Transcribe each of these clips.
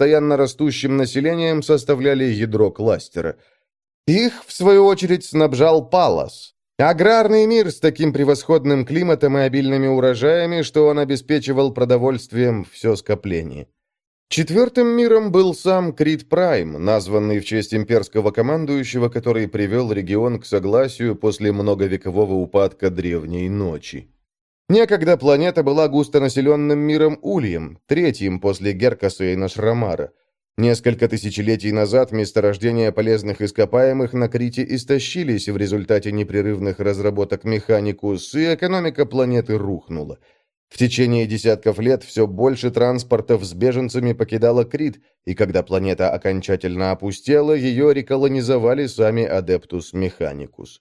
постоянно растущим населением составляли ядро кластера. Их, в свою очередь, снабжал Палас. Аграрный мир с таким превосходным климатом и обильными урожаями, что он обеспечивал продовольствием все скопление. Четвертым миром был сам Крит Прайм, названный в честь имперского командующего, который привел регион к согласию после многовекового упадка Древней Ночи. Некогда планета была густонаселенным миром Ульем, третьим после Геркаса и Нашрамара. Несколько тысячелетий назад месторождения полезных ископаемых на Крите истощились в результате непрерывных разработок Механикус, и экономика планеты рухнула – в течение десятков лет все больше транспортов с беженцами покидало Крит, и когда планета окончательно опустела, ее реколонизовали сами Адептус Механикус.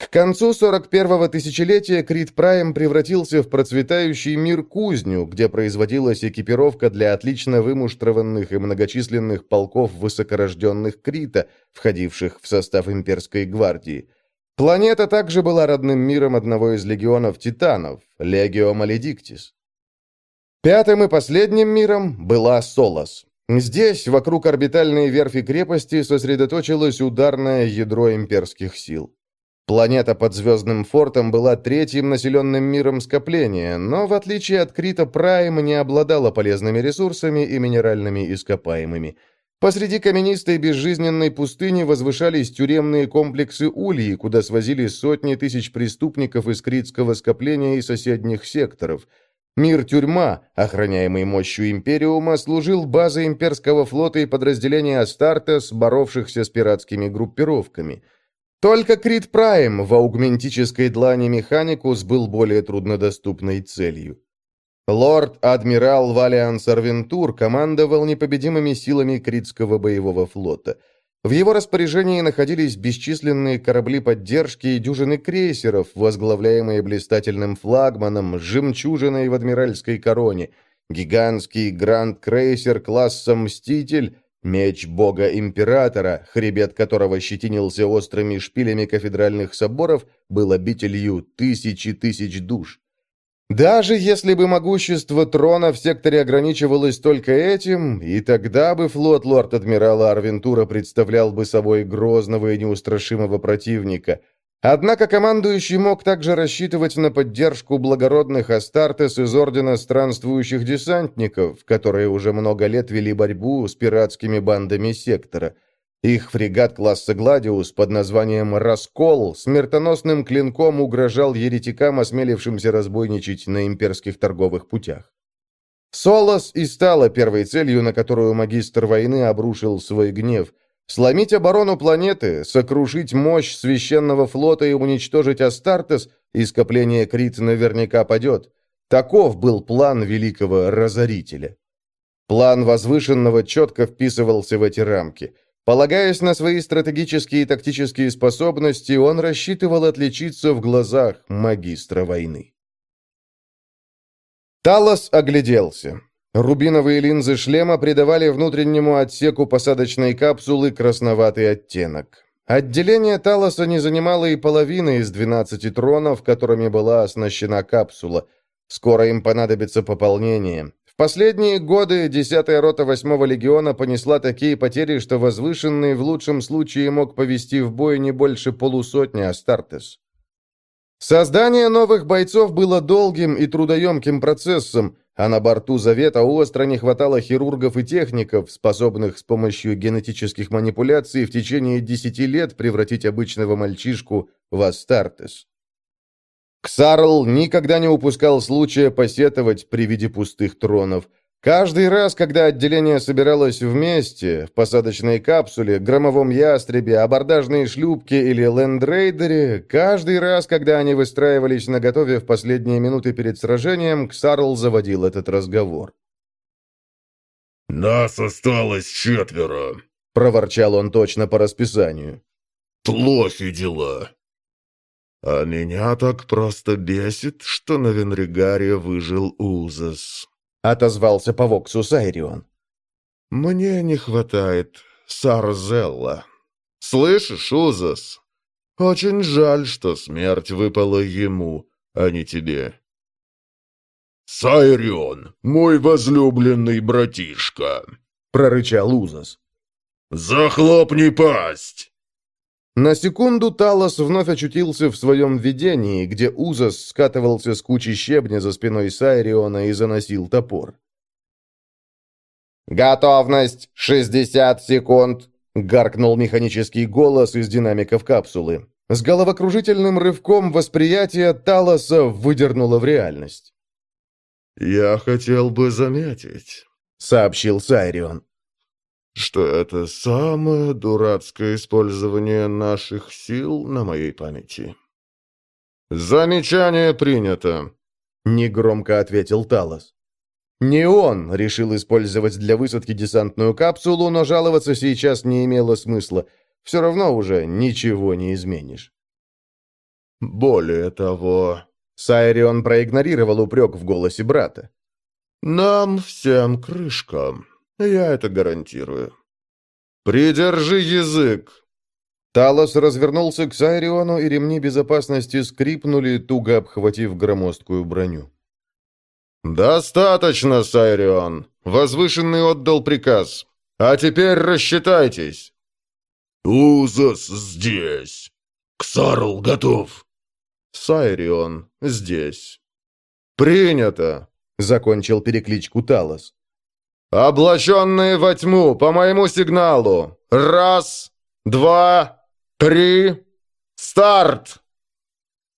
К концу 41-го тысячелетия Крит Прайм превратился в процветающий мир-кузню, где производилась экипировка для отлично вымуштрованных и многочисленных полков высокорожденных Крита, входивших в состав имперской гвардии – Планета также была родным миром одного из легионов титанов, Легио Маледиктис. Пятым и последним миром была Солос. Здесь, вокруг орбитальной верфи крепости, сосредоточилось ударное ядро имперских сил. Планета под Звездным фортом была третьим населенным миром скопления, но, в отличие от Крита Прайм, не обладала полезными ресурсами и минеральными ископаемыми – Посреди каменистой безжизненной пустыни возвышались тюремные комплексы Ульи, куда свозили сотни тысяч преступников из критского скопления и соседних секторов. Мир-тюрьма, охраняемый мощью Империума, служил базой имперского флота и подразделения Астартес, боровшихся с пиратскими группировками. Только Крит Прайм в аугментической длани Механикус был более труднодоступной целью. Лорд-адмирал Валиан Сарвентур командовал непобедимыми силами Критского боевого флота. В его распоряжении находились бесчисленные корабли поддержки и дюжины крейсеров, возглавляемые блистательным флагманом, жемчужиной в адмиральской короне, гигантский гранд-крейсер класса «Мститель», меч бога-императора, хребет которого щетинился острыми шпилями кафедральных соборов, был обителью тысячи тысяч душ. Даже если бы могущество трона в секторе ограничивалось только этим, и тогда бы флот лорд-адмирала Арвентура представлял бы собой грозного и неустрашимого противника. Однако командующий мог также рассчитывать на поддержку благородных Астартес из Ордена Странствующих Десантников, которые уже много лет вели борьбу с пиратскими бандами сектора – их фрегат класса «Гладиус» под названием «Раскол» смертоносным клинком угрожал еретикам, осмелившимся разбойничать на имперских торговых путях. Солос и стала первой целью, на которую магистр войны обрушил свой гнев. Сломить оборону планеты, сокрушить мощь священного флота и уничтожить Астартес, и скопление Крит наверняка падет. Таков был план великого Разорителя. План возвышенного четко вписывался в эти рамки – Полагаясь на свои стратегические и тактические способности, он рассчитывал отличиться в глазах магистра войны. Талос огляделся. Рубиновые линзы шлема придавали внутреннему отсеку посадочной капсулы красноватый оттенок. Отделение Талоса не занимало и половины из 12 тронов, которыми была оснащена капсула. Скоро им понадобится пополнение последние годы 10-я рота 8-го легиона понесла такие потери, что возвышенный в лучшем случае мог повести в бой не больше полусотни Астартес. Создание новых бойцов было долгим и трудоемким процессом, а на борту Завета остро не хватало хирургов и техников, способных с помощью генетических манипуляций в течение десяти лет превратить обычного мальчишку в Астартес. Ксарл никогда не упускал случая посетовать при виде пустых тронов. Каждый раз, когда отделение собиралось вместе, в посадочной капсуле, громовом ястребе, абордажной шлюпке или лендрейдере, каждый раз, когда они выстраивались на готове в последние минуты перед сражением, Ксарл заводил этот разговор. «Нас осталось четверо», — проворчал он точно по расписанию. «Плохи дела. А меня так просто бесит, что на Венригаре выжил Узас. Отозвался по Воксу Сайрион. Мне не хватает Сарзелла. Слышишь, Узас? Очень жаль, что смерть выпала ему, а не тебе. Сайрион, мой возлюбленный братишка, — прорычал Узас. «Захлопни пасть!» На секунду Талос вновь очутился в своем видении, где Узас скатывался с кучи щебня за спиной Сайриона и заносил топор. «Готовность! 60 секунд!» — гаркнул механический голос из динамиков капсулы. С головокружительным рывком восприятие Талоса выдернуло в реальность. «Я хотел бы заметить», — сообщил Сайрион, «что это самое дурацкое использование наших сил на моей памяти». «Замечание принято», — негромко ответил Талос. Не он решил использовать для высадки десантную капсулу, но жаловаться сейчас не имело смысла. Все равно уже ничего не изменишь. Более того, Сайрион проигнорировал упрек в голосе брата. «Нам всем крышка. Я это гарантирую». «Придержи язык!» Талос развернулся к Сайриону, и ремни безопасности скрипнули, туго обхватив громоздкую броню. «Достаточно, Сайрион. Возвышенный отдал приказ. А теперь рассчитайтесь». «Узас здесь. Ксарл готов». «Сайрион здесь». «Принято», — закончил перекличку Талос. «Облаченные во тьму, по моему сигналу. Раз, два, три, старт!»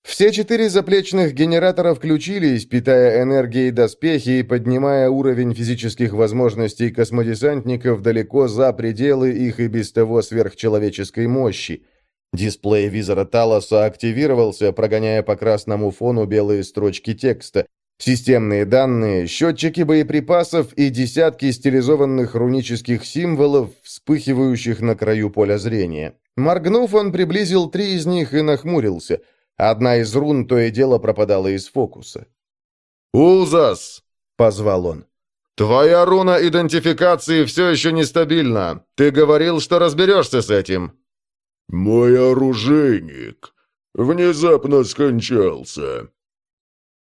Все четыре заплечных генератора включились, питая энергией доспехи и поднимая уровень физических возможностей космодесантников далеко за пределы их и без того сверхчеловеческой мощи. Дисплей визора Талоса активировался, прогоняя по красному фону белые строчки текста. Системные данные, счетчики боеприпасов и десятки стилизованных рунических символов, вспыхивающих на краю поля зрения. Моргнув, он приблизил три из них и нахмурился – Одна из рун то и дело пропадала из фокуса. «Узас!» — позвал он. «Твоя руна идентификации все еще нестабильна. Ты говорил, что разберешься с этим». «Мой оружейник внезапно скончался».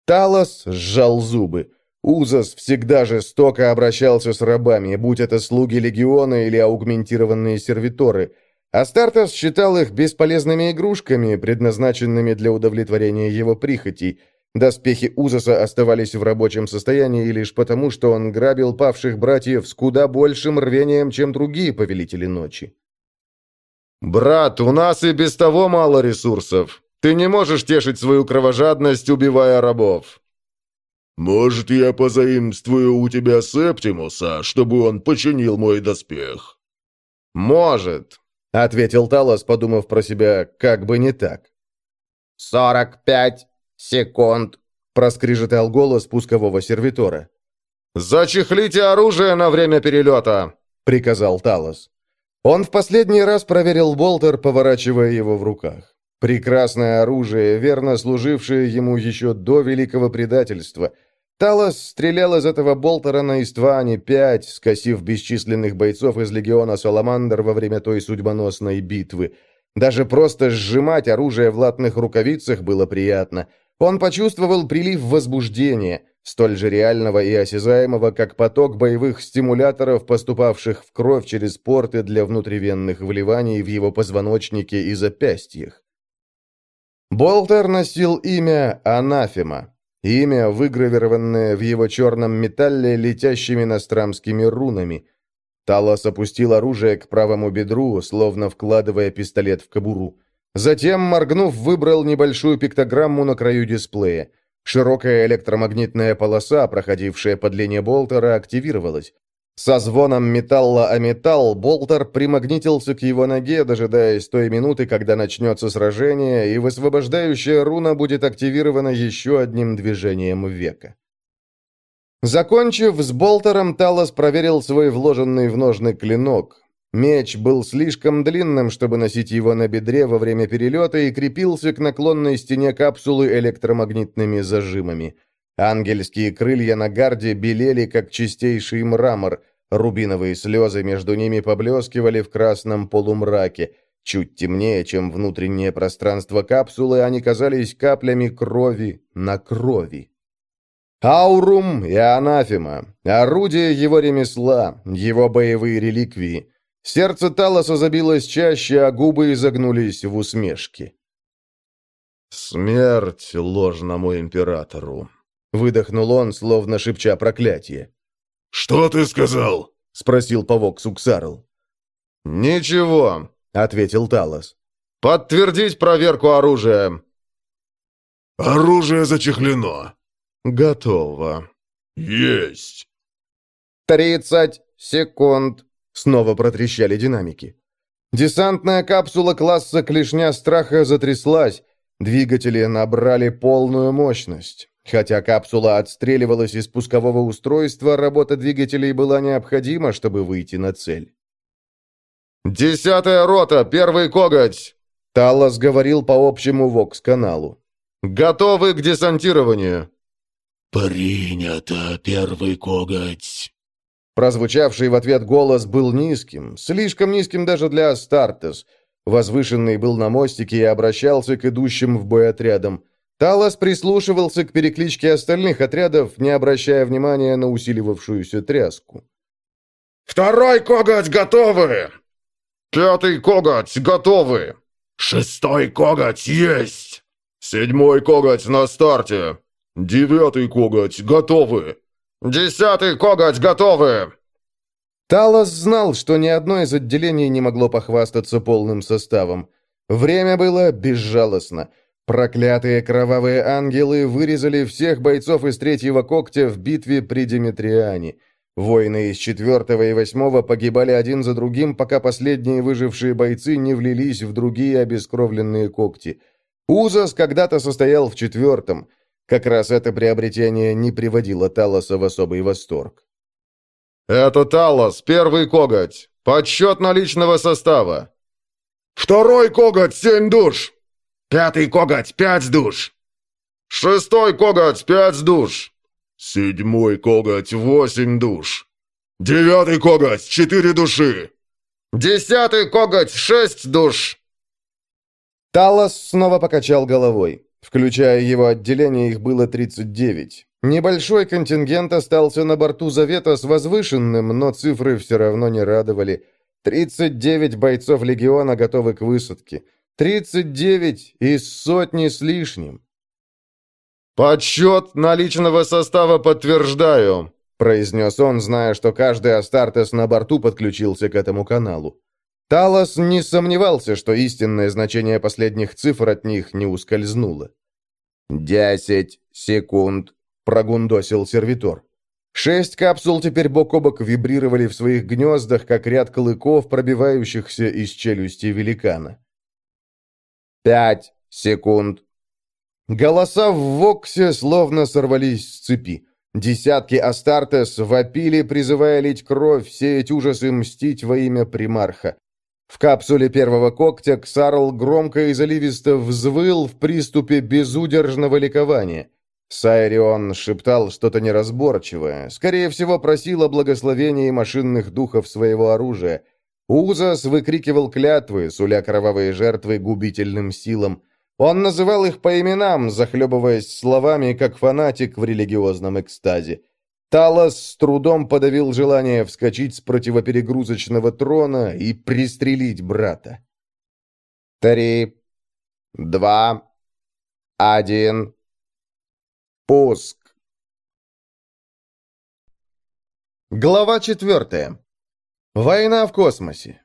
Талос сжал зубы. Узас всегда жестоко обращался с рабами, будь это слуги легиона или аугментированные сервиторы. Астартес считал их бесполезными игрушками, предназначенными для удовлетворения его прихотей. Доспехи Узаса оставались в рабочем состоянии лишь потому, что он грабил павших братьев с куда большим рвением, чем другие повелители ночи. «Брат, у нас и без того мало ресурсов. Ты не можешь тешить свою кровожадность, убивая рабов». «Может, я позаимствую у тебя Септимуса, чтобы он починил мой доспех?» «Может. — ответил Талос, подумав про себя, как бы не так. «Сорок пять секунд», — проскрежетал голос пускового сервитора. «Зачехлите оружие на время перелета!» — приказал Талос. Он в последний раз проверил болтер, поворачивая его в руках. Прекрасное оружие, верно служившее ему еще до великого предательства — Талос стрелял из этого болтера на Истване-5, скосив бесчисленных бойцов из легиона Саламандр во время той судьбоносной битвы. Даже просто сжимать оружие в латных рукавицах было приятно. Он почувствовал прилив возбуждения, столь же реального и осязаемого, как поток боевых стимуляторов, поступавших в кровь через порты для внутривенных вливаний в его позвоночнике и запястьях. Болтер носил имя Анафема, Имя, выгравированное в его черном металле летящими настрамскими рунами. Талос опустил оружие к правому бедру, словно вкладывая пистолет в кобуру. Затем, моргнув, выбрал небольшую пиктограмму на краю дисплея. Широкая электромагнитная полоса, проходившая по длине болтера, активировалась. Со звоном металла о металл Болтер примагнитился к его ноге, дожидаясь той минуты, когда начнется сражение, и высвобождающая руна будет активирована еще одним движением века. Закончив с Болтером, Талос проверил свой вложенный в ножны клинок. Меч был слишком длинным, чтобы носить его на бедре во время перелета и крепился к наклонной стене капсулы электромагнитными зажимами – Ангельские крылья на гарде белели, как чистейший мрамор. Рубиновые слезы между ними поблескивали в красном полумраке. Чуть темнее, чем внутреннее пространство капсулы, они казались каплями крови на крови. Аурум и анафема, орудие его ремесла, его боевые реликвии. Сердце Талоса забилось чаще, а губы изогнулись в усмешке. «Смерть ложному императору», — выдохнул он, словно шепча проклятие. «Что ты сказал?» — спросил павок Суксарл. «Ничего», — ответил Талос. «Подтвердить проверку оружия». «Оружие зачехлено». «Готово». «Есть». «Тридцать секунд», — снова протрещали динамики. Десантная капсула класса «Клешня страха» затряслась, двигатели набрали полную мощность. Хотя капсула отстреливалась из пускового устройства, работа двигателей была необходима, чтобы выйти на цель. «Десятая рота, первый коготь!» Таллас говорил по общему ВОКС-каналу. «Готовы к десантированию!» «Принято, первый коготь!» Прозвучавший в ответ голос был низким, слишком низким даже для Астартес. Возвышенный был на мостике и обращался к идущим в бой отрядам. Талос прислушивался к перекличке остальных отрядов, не обращая внимания на усиливавшуюся тряску. «Второй коготь готовы!» «Пятый коготь готовы!» «Шестой коготь есть!» «Седьмой коготь на старте!» «Девятый коготь готовы!» «Десятый коготь готовы!» Талос знал, что ни одно из отделений не могло похвастаться полным составом. Время было безжалостно. Проклятые кровавые ангелы вырезали всех бойцов из третьего когтя в битве при Димитриане. Воины из четвертого и восьмого погибали один за другим, пока последние выжившие бойцы не влились в другие обескровленные когти. Узас когда-то состоял в четвертом. Как раз это приобретение не приводило Талоса в особый восторг. «Это Талос, первый коготь. Подсчет наличного состава». «Второй коготь, семь душ!» «Пятый коготь, пять душ!» «Шестой коготь, пять душ!» Седьмой коготь — восемь душ. Девятый коготь — четыре души. Десятый коготь — шесть душ. Талос снова покачал головой. Включая его отделение, их было 39. Небольшой контингент остался на борту Завета с возвышенным, но цифры все равно не радовали. 39 бойцов Легиона готовы к высадке. 39 из сотни с лишним. «Подсчет наличного состава подтверждаю», — произнес он, зная, что каждый Астартес на борту подключился к этому каналу. Талос не сомневался, что истинное значение последних цифр от них не ускользнуло. «Десять секунд», — прогундосил сервитор. Шесть капсул теперь бок о бок вибрировали в своих гнездах, как ряд клыков, пробивающихся из челюсти великана. «Пять секунд», Голоса в Воксе словно сорвались с цепи. Десятки Астартес вопили, призывая лить кровь, сеять ужас и мстить во имя примарха. В капсуле первого когтя Ксарл громко и заливисто взвыл в приступе безудержного ликования. Сайрион шептал что-то неразборчивое, скорее всего, просил о благословении машинных духов своего оружия. Узас выкрикивал клятвы, суля кровавые жертвы губительным силам. Он называл их по именам, захлебываясь словами, как фанатик в религиозном экстазе. Талос с трудом подавил желание вскочить с противоперегрузочного трона и пристрелить брата. «Три, два, один, пуск!» Глава четвертая. Война в космосе.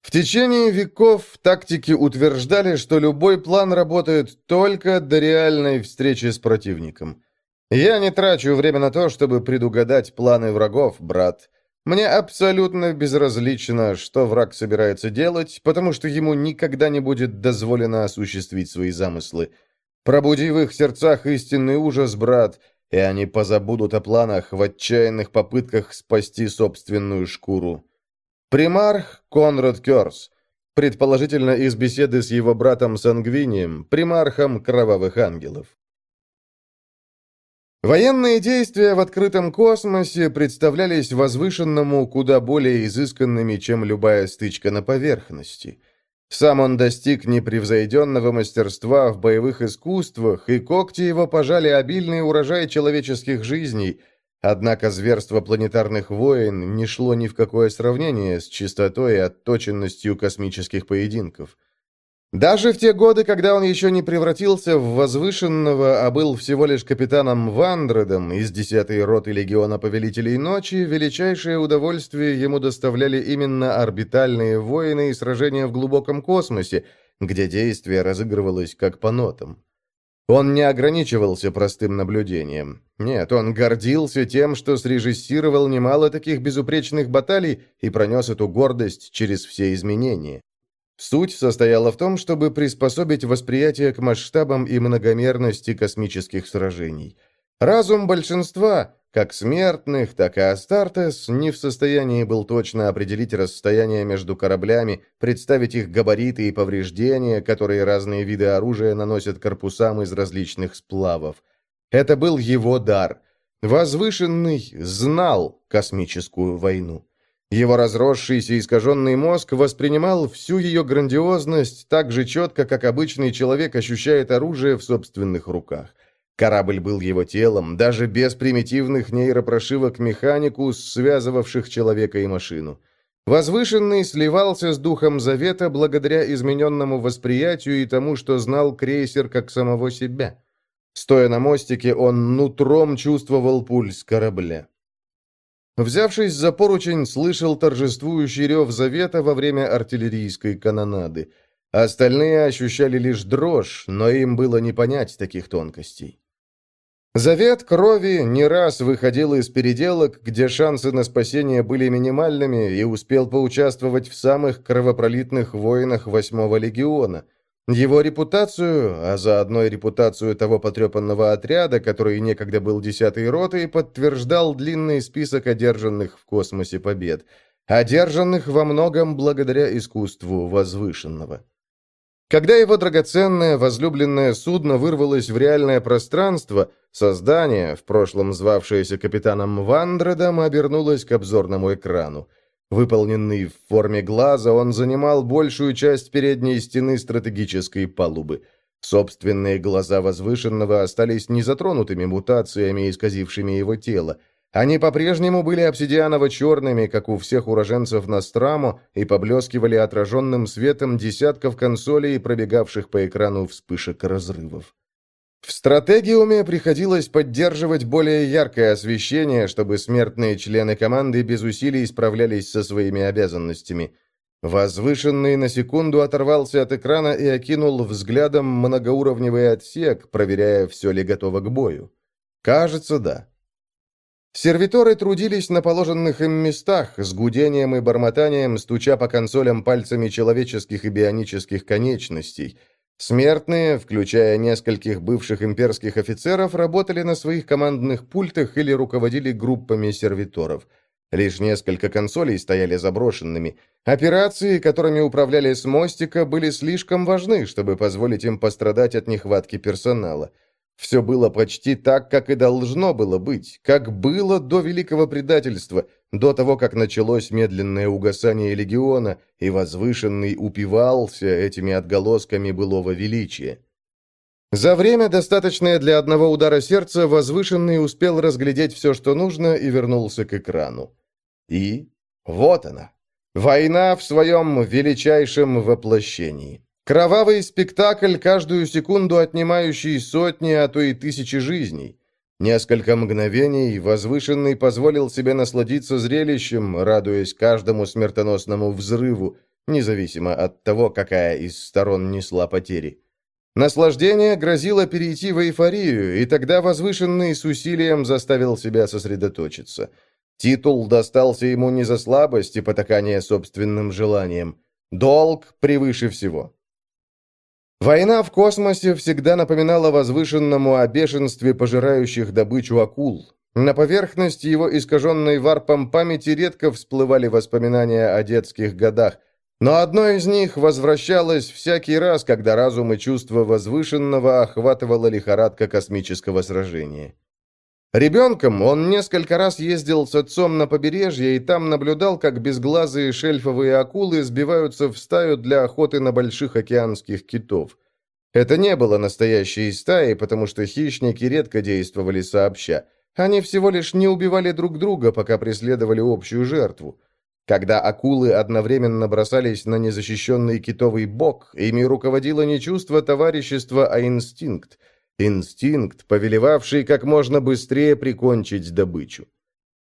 В течение веков тактики утверждали, что любой план работает только до реальной встречи с противником. Я не трачу время на то, чтобы предугадать планы врагов, брат. Мне абсолютно безразлично, что враг собирается делать, потому что ему никогда не будет дозволено осуществить свои замыслы. Пробуди в их сердцах истинный ужас, брат, и они позабудут о планах в отчаянных попытках спасти собственную шкуру. Примарх Конрад Керс. Предположительно, из беседы с его братом Сангвинием, примархом Кровавых Ангелов. Военные действия в открытом космосе представлялись возвышенному куда более изысканными, чем любая стычка на поверхности. Сам он достиг непревзойденного мастерства в боевых искусствах, и когти его пожали обильный урожай человеческих жизней, однако зверство планетарных войн не шло ни в какое сравнение с чистотой и отточенностью космических поединков. Даже в те годы, когда он еще не превратился в возвышенного, а был всего лишь капитаном Вандредом из десятой роты Легиона Повелителей Ночи, величайшее удовольствие ему доставляли именно орбитальные войны и сражения в глубоком космосе, где действие разыгрывалось как по нотам. Он не ограничивался простым наблюдением. Нет, он гордился тем, что срежиссировал немало таких безупречных баталий и пронес эту гордость через все изменения. Суть состояла в том, чтобы приспособить восприятие к масштабам и многомерности космических сражений. Разум большинства, как смертных, так и Астартес, не в состоянии был точно определить расстояние между кораблями, представить их габариты и повреждения, которые разные виды оружия наносят корпусам из различных сплавов. Это был его дар. Возвышенный знал космическую войну. Его разросшийся искаженный мозг воспринимал всю ее грандиозность так же четко, как обычный человек ощущает оружие в собственных руках. Корабль был его телом, даже без примитивных нейропрошивок механику, связывавших человека и машину. Возвышенный сливался с духом Завета благодаря измененному восприятию и тому, что знал крейсер как самого себя. Стоя на мостике, он нутром чувствовал пульс корабля. Взявшись за поручень, слышал торжествующий рев завета во время артиллерийской канонады. Остальные ощущали лишь дрожь, но им было не понять таких тонкостей. Завет крови не раз выходил из переделок, где шансы на спасение были минимальными, и успел поучаствовать в самых кровопролитных войнах Восьмого легиона – его репутацию, а заодно и репутацию того потрепанного отряда, который некогда был десятой ротой, подтверждал длинный список одержанных в космосе побед, одержанных во многом благодаря искусству возвышенного. Когда его драгоценное возлюбленное судно вырвалось в реальное пространство, создание, в прошлом звавшееся капитаном Вандредом, обернулось к обзорному экрану – Выполненный в форме глаза, он занимал большую часть передней стены стратегической палубы. Собственные глаза возвышенного остались незатронутыми мутациями, исказившими его тело. Они по-прежнему были обсидианово-черными, как у всех уроженцев Настрамо, и поблескивали отраженным светом десятков консолей, пробегавших по экрану вспышек разрывов. В стратегиуме приходилось поддерживать более яркое освещение, чтобы смертные члены команды без усилий справлялись со своими обязанностями. Возвышенный на секунду оторвался от экрана и окинул взглядом многоуровневый отсек, проверяя, все ли готово к бою. Кажется, да. Сервиторы трудились на положенных им местах, с гудением и бормотанием, стуча по консолям пальцами человеческих и бионических конечностей – Смертные, включая нескольких бывших имперских офицеров, работали на своих командных пультах или руководили группами сервиторов. Лишь несколько консолей стояли заброшенными. Операции, которыми управляли с мостика, были слишком важны, чтобы позволить им пострадать от нехватки персонала. Все было почти так, как и должно было быть, как было до Великого Предательства, до того, как началось медленное угасание легиона, и возвышенный упивался этими отголосками былого величия. За время, достаточное для одного удара сердца, возвышенный успел разглядеть все, что нужно, и вернулся к экрану. И вот она. Война в своем величайшем воплощении. Кровавый спектакль, каждую секунду отнимающий сотни, а то и тысячи жизней. Несколько мгновений возвышенный позволил себе насладиться зрелищем, радуясь каждому смертоносному взрыву, независимо от того, какая из сторон несла потери. Наслаждение грозило перейти в эйфорию, и тогда возвышенный с усилием заставил себя сосредоточиться. Титул достался ему не за слабость и потакание собственным желанием. Долг превыше всего. Война в космосе всегда напоминала возвышенному о бешенстве пожирающих добычу акул. На поверхности его искаженной варпом памяти редко всплывали воспоминания о детских годах, но одно из них возвращалось всякий раз, когда разум и чувство возвышенного охватывала лихорадка космического сражения. Ребенком он несколько раз ездил с отцом на побережье и там наблюдал, как безглазые шельфовые акулы сбиваются в стаю для охоты на больших океанских китов. Это не было настоящей стаей, потому что хищники редко действовали сообща. Они всего лишь не убивали друг друга, пока преследовали общую жертву. Когда акулы одновременно бросались на незащищенный китовый бок, ими руководило не чувство товарищества, а инстинкт – Инстинкт, повелевавший как можно быстрее прикончить добычу.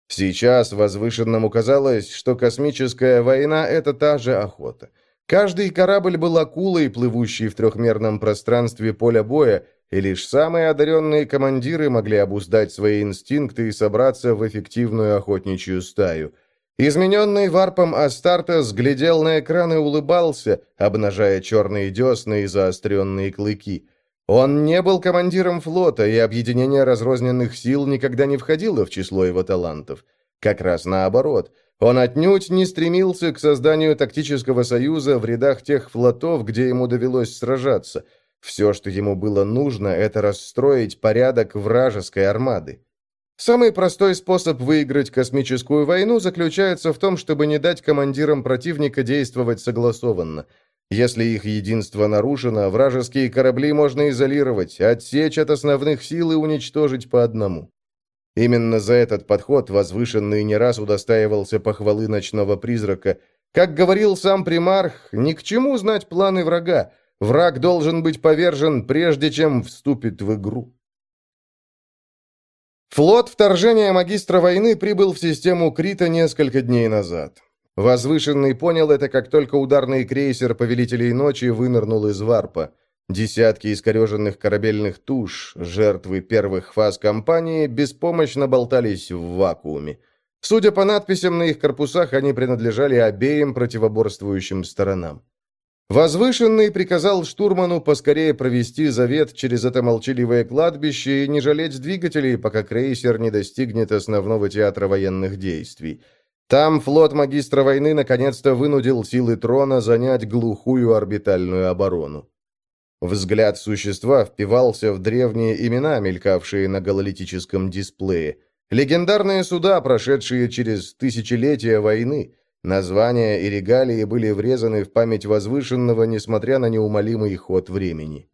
Сейчас возвышенному казалось, что космическая война — это та же охота. Каждый корабль был акулой, плывущей в трехмерном пространстве поля боя, и лишь самые одаренные командиры могли обуздать свои инстинкты и собраться в эффективную охотничью стаю. Измененный варпом Астартес глядел на экран и улыбался, обнажая черные десны и заостренные клыки. Он не был командиром флота, и объединение разрозненных сил никогда не входило в число его талантов. Как раз наоборот. Он отнюдь не стремился к созданию тактического союза в рядах тех флотов, где ему довелось сражаться. Все, что ему было нужно, это расстроить порядок вражеской армады. Самый простой способ выиграть космическую войну заключается в том, чтобы не дать командирам противника действовать согласованно – если их единство нарушено, вражеские корабли можно изолировать, отсечь от основных сил и уничтожить по одному. Именно за этот подход возвышенный не раз удостаивался похвалы ночного призрака. Как говорил сам примарх, ни к чему знать планы врага. Враг должен быть повержен, прежде чем вступит в игру. Флот вторжения магистра войны прибыл в систему Крита несколько дней назад. Возвышенный понял это, как только ударный крейсер Повелителей Ночи вынырнул из варпа. Десятки искореженных корабельных туш, жертвы первых фаз кампании, беспомощно болтались в вакууме. Судя по надписям на их корпусах, они принадлежали обеим противоборствующим сторонам. Возвышенный приказал штурману поскорее провести завет через это молчаливое кладбище и не жалеть двигателей, пока крейсер не достигнет основного театра военных действий – там флот магистра войны наконец-то вынудил силы трона занять глухую орбитальную оборону. Взгляд существа впивался в древние имена, мелькавшие на гололитическом дисплее. Легендарные суда, прошедшие через тысячелетия войны. Названия и регалии были врезаны в память возвышенного, несмотря на неумолимый ход времени.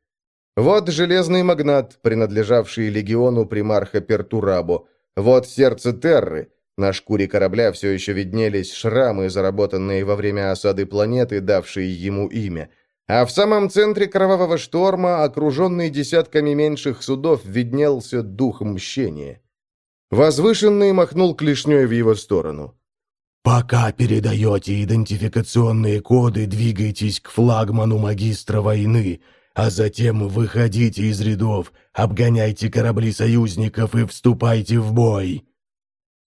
Вот железный магнат, принадлежавший легиону примарха Пертурабо. Вот сердце Терры, на шкуре корабля все еще виднелись шрамы, заработанные во время осады планеты, давшие ему имя. А в самом центре кровавого шторма, окруженный десятками меньших судов, виднелся дух мщения. Возвышенный махнул клешней в его сторону. «Пока передаете идентификационные коды, двигайтесь к флагману магистра войны, а затем выходите из рядов, обгоняйте корабли союзников и вступайте в бой!»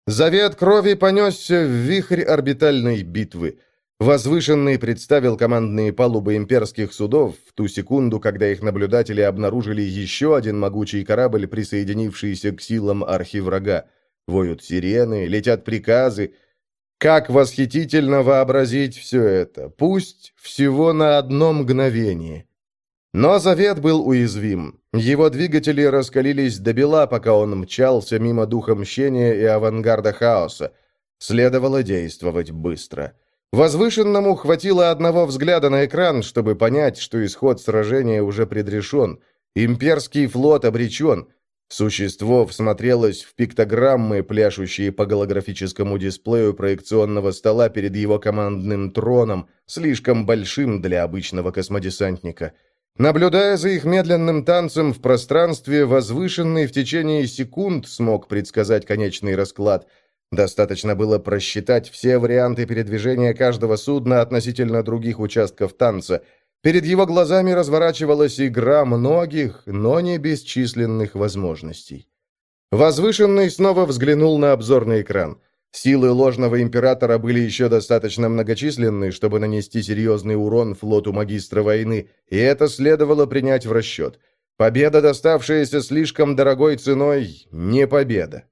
Завет крови понесся в вихрь орбитальной битвы. Возвышенный представил командные палубы имперских судов в ту секунду, когда их наблюдатели обнаружили еще один могучий корабль, присоединившийся к силам архиврага. Воют сирены, летят приказы. Как восхитительно вообразить все это, пусть всего на одно мгновение. Но Завет был уязвим. Его двигатели раскалились до бела, пока он мчался мимо духа мщения и авангарда хаоса. Следовало действовать быстро. Возвышенному хватило одного взгляда на экран, чтобы понять, что исход сражения уже предрешен. Имперский флот обречен. Существо всмотрелось в пиктограммы, пляшущие по голографическому дисплею проекционного стола перед его командным троном, слишком большим для обычного космодесантника – Наблюдая за их медленным танцем в пространстве, возвышенный в течение секунд смог предсказать конечный расклад. Достаточно было просчитать все варианты передвижения каждого судна относительно других участков танца. Перед его глазами разворачивалась игра многих, но не бесчисленных возможностей. Возвышенный снова взглянул на обзорный экран – Силы ложного императора были еще достаточно многочисленны, чтобы нанести серьезный урон флоту магистра войны, и это следовало принять в расчет. Победа, доставшаяся слишком дорогой ценой, не победа.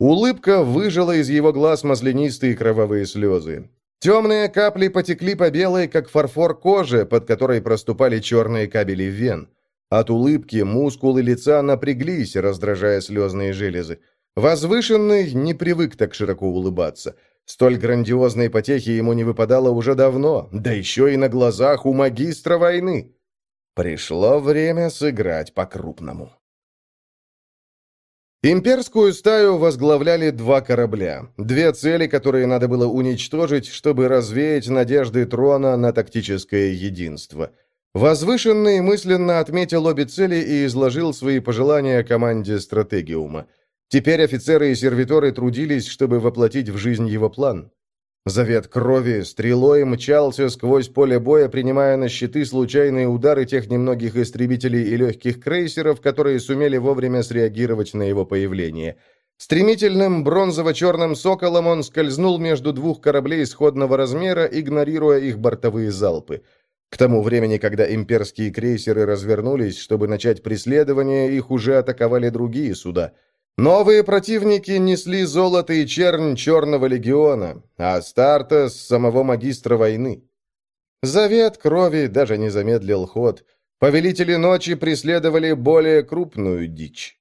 Улыбка выжила из его глаз маслянистые кровавые слезы. Темные капли потекли по белой, как фарфор коже, под которой проступали черные кабели вен. От улыбки мускулы лица напряглись, раздражая слезные железы. Возвышенный не привык так широко улыбаться. Столь грандиозной потехи ему не выпадало уже давно, да еще и на глазах у магистра войны. Пришло время сыграть по-крупному. Имперскую стаю возглавляли два корабля. Две цели, которые надо было уничтожить, чтобы развеять надежды трона на тактическое единство. Возвышенный мысленно отметил обе цели и изложил свои пожелания команде стратегиума. Теперь офицеры и сервиторы трудились, чтобы воплотить в жизнь его план. Завет крови стрелой мчался сквозь поле боя, принимая на щиты случайные удары тех немногих истребителей и легких крейсеров, которые сумели вовремя среагировать на его появление. Стремительным бронзово-черным соколом он скользнул между двух кораблей сходного размера, игнорируя их бортовые залпы. К тому времени, когда имперские крейсеры развернулись, чтобы начать преследование, их уже атаковали другие суда – Новые противники несли золото и чернь Черного легиона, а старта с самого магистра войны. Завет крови даже не замедлил ход. Повелители ночи преследовали более крупную дичь.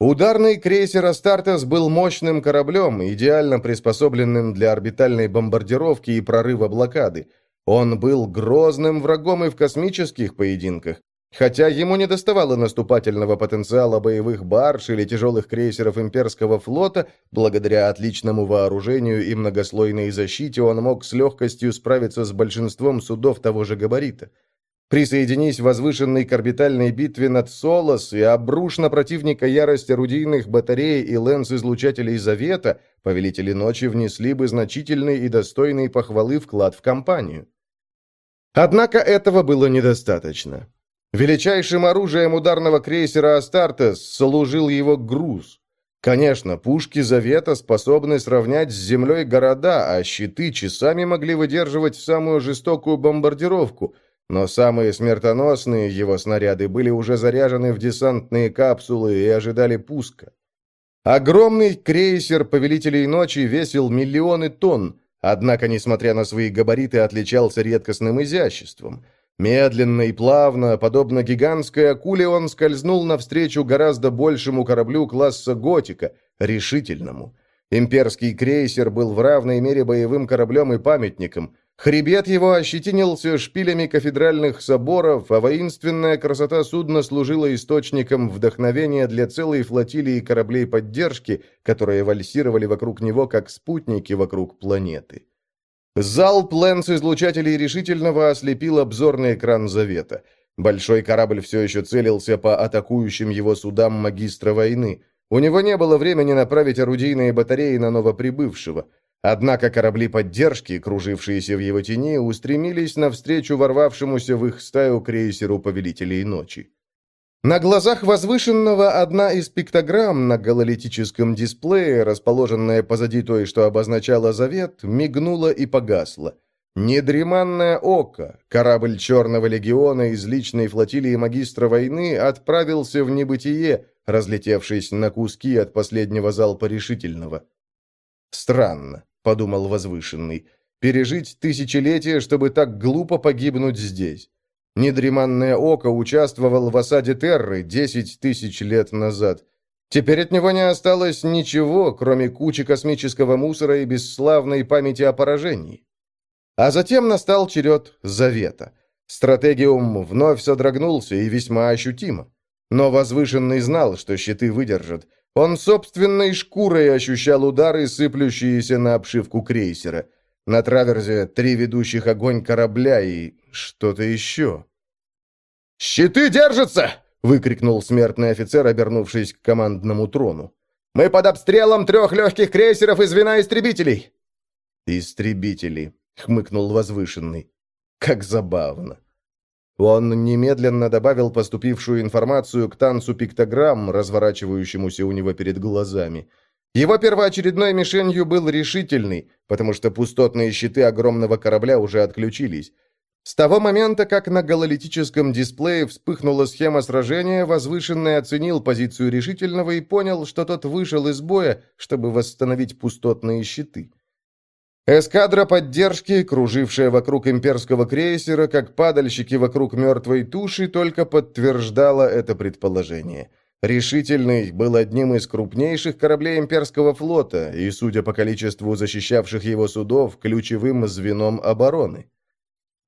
Ударный крейсер «Астартес» был мощным кораблем, идеально приспособленным для орбитальной бомбардировки и прорыва блокады. Он был грозным врагом и в космических поединках. Хотя ему не доставало наступательного потенциала боевых барж или тяжелых крейсеров имперского флота, благодаря отличному вооружению и многослойной защите он мог с легкостью справиться с большинством судов того же габарита. Присоединись возвышенной к орбитальной битве над Солос и обрушь на противника ярость орудийных батарей и лэнс-излучателей Завета, повелители ночи внесли бы значительный и достойный похвалы вклад в кампанию. Однако этого было недостаточно. Величайшим оружием ударного крейсера «Астартес» служил его груз. Конечно, пушки Завета способны сравнять с землей города, а щиты часами могли выдерживать самую жестокую бомбардировку, но самые смертоносные его снаряды были уже заряжены в десантные капсулы и ожидали пуска. Огромный крейсер Повелителей Ночи весил миллионы тонн, однако, несмотря на свои габариты, отличался редкостным изяществом – Медленно и плавно, подобно гигантской акуле, он скользнул навстречу гораздо большему кораблю класса «Готика», решительному. Имперский крейсер был в равной мере боевым кораблем и памятником. Хребет его ощетинился шпилями кафедральных соборов, а воинственная красота судна служила источником вдохновения для целой флотилии кораблей поддержки, которые вальсировали вокруг него как спутники вокруг планеты. Залп лэнс-излучателей решительного ослепил обзорный экран Завета. Большой корабль все еще целился по атакующим его судам магистра войны. У него не было времени направить орудийные батареи на новоприбывшего. Однако корабли поддержки, кружившиеся в его тени, устремились навстречу ворвавшемуся в их стаю крейсеру Повелителей Ночи. На глазах возвышенного одна из пиктограмм на гололитическом дисплее, расположенная позади той, что обозначала завет, мигнула и погасла. Недреманное око, корабль Черного легиона из личной флотилии магистра войны, отправился в небытие, разлетевшись на куски от последнего залпа решительного. «Странно», — подумал возвышенный, — «пережить тысячелетие, чтобы так глупо погибнуть здесь». Недреманное око участвовал в осаде Терры 10 тысяч лет назад. Теперь от него не осталось ничего, кроме кучи космического мусора и бесславной памяти о поражении. А затем настал черед Завета. Стратегиум вновь содрогнулся и весьма ощутимо. Но Возвышенный знал, что щиты выдержат. Он собственной шкурой ощущал удары, сыплющиеся на обшивку крейсера. На траверзе три ведущих огонь корабля и что-то еще. «Щиты держатся!» — выкрикнул смертный офицер, обернувшись к командному трону. «Мы под обстрелом трех легких крейсеров и звена истребителей!» «Истребители!» — хмыкнул возвышенный. «Как забавно!» Он немедленно добавил поступившую информацию к танцу пиктограмм, разворачивающемуся у него перед глазами. Его первоочередной мишенью был решительный, потому что пустотные щиты огромного корабля уже отключились. С того момента, как на гололитическом дисплее вспыхнула схема сражения, возвышенный оценил позицию решительного и понял, что тот вышел из боя, чтобы восстановить пустотные щиты. Эскадра поддержки, кружившая вокруг имперского крейсера, как падальщики вокруг мертвой туши, только подтверждала это предположение. «Решительный» был одним из крупнейших кораблей имперского флота и, судя по количеству защищавших его судов, ключевым звеном обороны.